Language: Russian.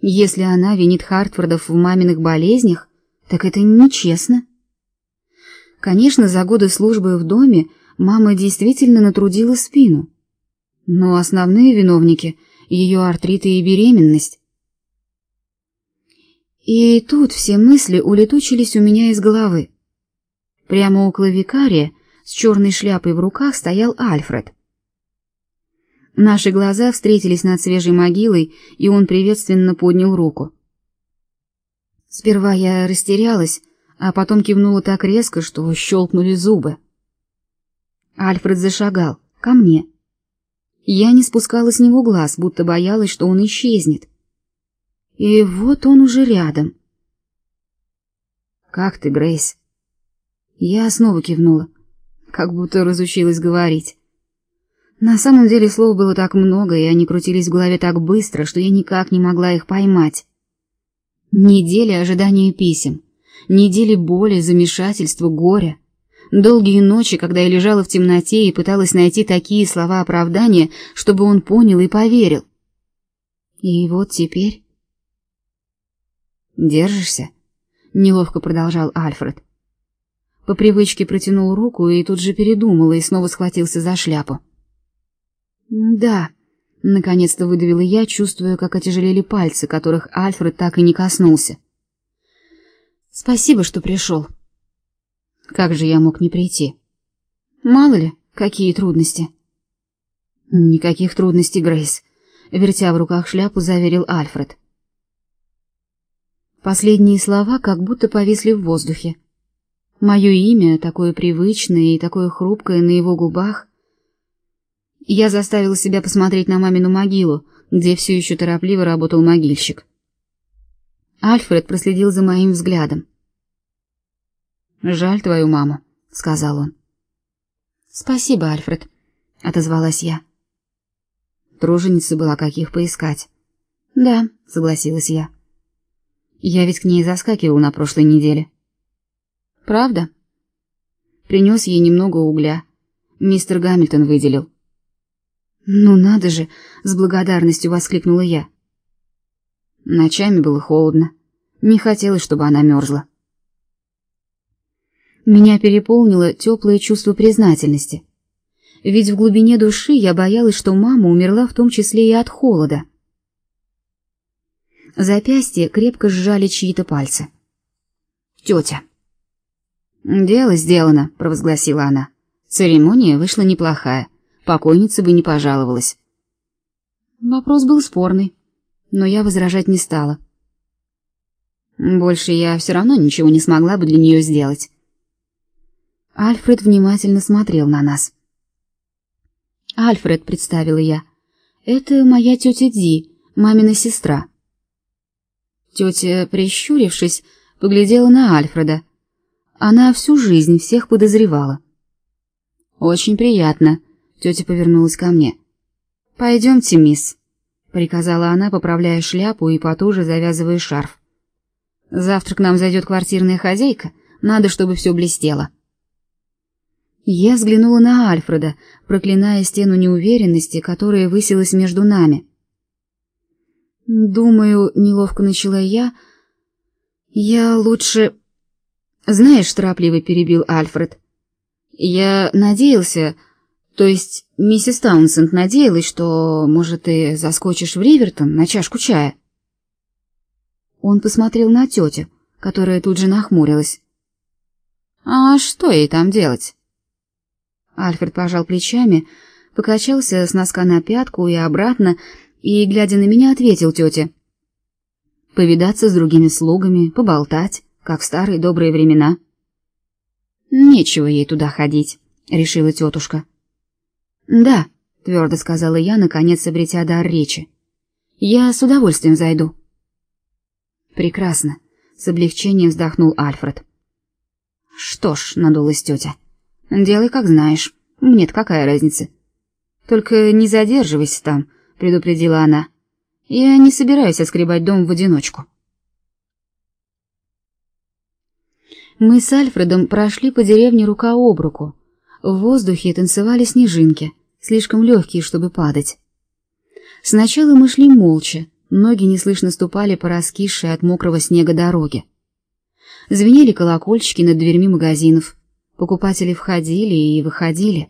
Если она винит Хартфордов в маминых болезнях, так это нечестно. Конечно, за годы службы в доме мама действительно натрудила спину. Но основные виновники — ее артриты и беременность. И тут все мысли улетучились у меня из головы. Прямо около викария с черной шляпой в руках стоял Альфред. Наши глаза встретились над свежей могилой, и он приветственно поднял руку. Сперва я растерялась, а потом кивнула так резко, что щелкнули зубы. Альфред зашагал ко мне. Я не спускала с него глаз, будто боялась, что он исчезнет. И вот он уже рядом. «Как ты, Грейс?» Я снова кивнула, как будто разучилась говорить. На самом деле слов было так много, и они крутились в голове так быстро, что я никак не могла их поймать. Недели ожидания писем, недели боли, замешательства, горя, долгие ночи, когда я лежала в темноте и пыталась найти такие слова оправдания, чтобы он понял и поверил. И вот теперь... «Держишься?» — неловко продолжал Альфред. По привычке протянул руку и тут же передумал и снова схватился за шляпу. «Да», — наконец-то выдавила я, чувствуя, как отяжелели пальцы, которых Альфред так и не коснулся. «Спасибо, что пришел». «Как же я мог не прийти?» «Мало ли, какие трудности». «Никаких трудностей, Грейс», — вертя в руках шляпу, заверил Альфред. Последние слова как будто повисли в воздухе. Мое имя, такое привычное и такое хрупкое на его губах. Я заставила себя посмотреть на мамину могилу, где все еще торопливо работал могильщик. Альфред проследил за моим взглядом. «Жаль твою маму», — сказал он. «Спасибо, Альфред», — отозвалась я. Труженица была каких поискать. «Да», — согласилась я. «Я ведь к ней заскакивал на прошлой неделе». Правда? Принес ей немного угля. Мистер Гамильтон выделил. Ну надо же, с благодарностью воскликнула я. Ночами было холодно. Не хотелось, чтобы она мерзла. Меня переполнило теплое чувство признательности. Ведь в глубине души я боялась, что мама умерла в том числе и от холода. Запястье крепко сжали чьи-то пальцы. Тетя. «Дело сделано», — провозгласила она. Церемония вышла неплохая. Покойница бы не пожаловалась. Вопрос был спорный, но я возражать не стала. Больше я все равно ничего не смогла бы для нее сделать. Альфред внимательно смотрел на нас. «Альфред», — представила я, — «это моя тетя Ди, мамина сестра». Тетя, прищурившись, поглядела на Альфреда, она всю жизнь всех подозревала. «Очень приятно», — тетя повернулась ко мне. «Пойдемте, мисс», — приказала она, поправляя шляпу и потуже завязывая шарф. «Завтра к нам зайдет квартирная хозяйка, надо, чтобы все блестело». Я взглянула на Альфреда, проклиная стену неуверенности, которая высилась между нами. «Думаю, неловко начала я, я лучше...» «Знаешь, торопливо перебил Альфред. Я надеялся, то есть миссис Таунсенд надеялась, что, может, ты заскочишь в Ривертон на чашку чая». Он посмотрел на тетю, которая тут же нахмурилась. «А что ей там делать?» Альфред пожал плечами, покачался с носка на пятку и обратно, и, глядя на меня, ответил тете. «Повидаться с другими слугами, поболтать» как в старые добрые времена. Нечего ей туда ходить, решила тетушка. Да, твердо сказала я, наконец обретя дар речи. Я с удовольствием зайду. Прекрасно, с облегчением вздохнул Альфред. Что ж, надулась тетя. Делай, как знаешь. Мне-то какая разница? Только не задерживайся там, предупредила она. Я не собираюсь отскребать дом в одиночку. Мы с Альфредом прошли по деревне рука об руку. В воздухе танцевали снежинки, слишком легкие, чтобы падать. Сначала мы шли молча, Ноги неслышно ступали по раскисшей от мокрого снега дороге. Звенели колокольчики над дверьми магазинов. Покупатели входили и выходили.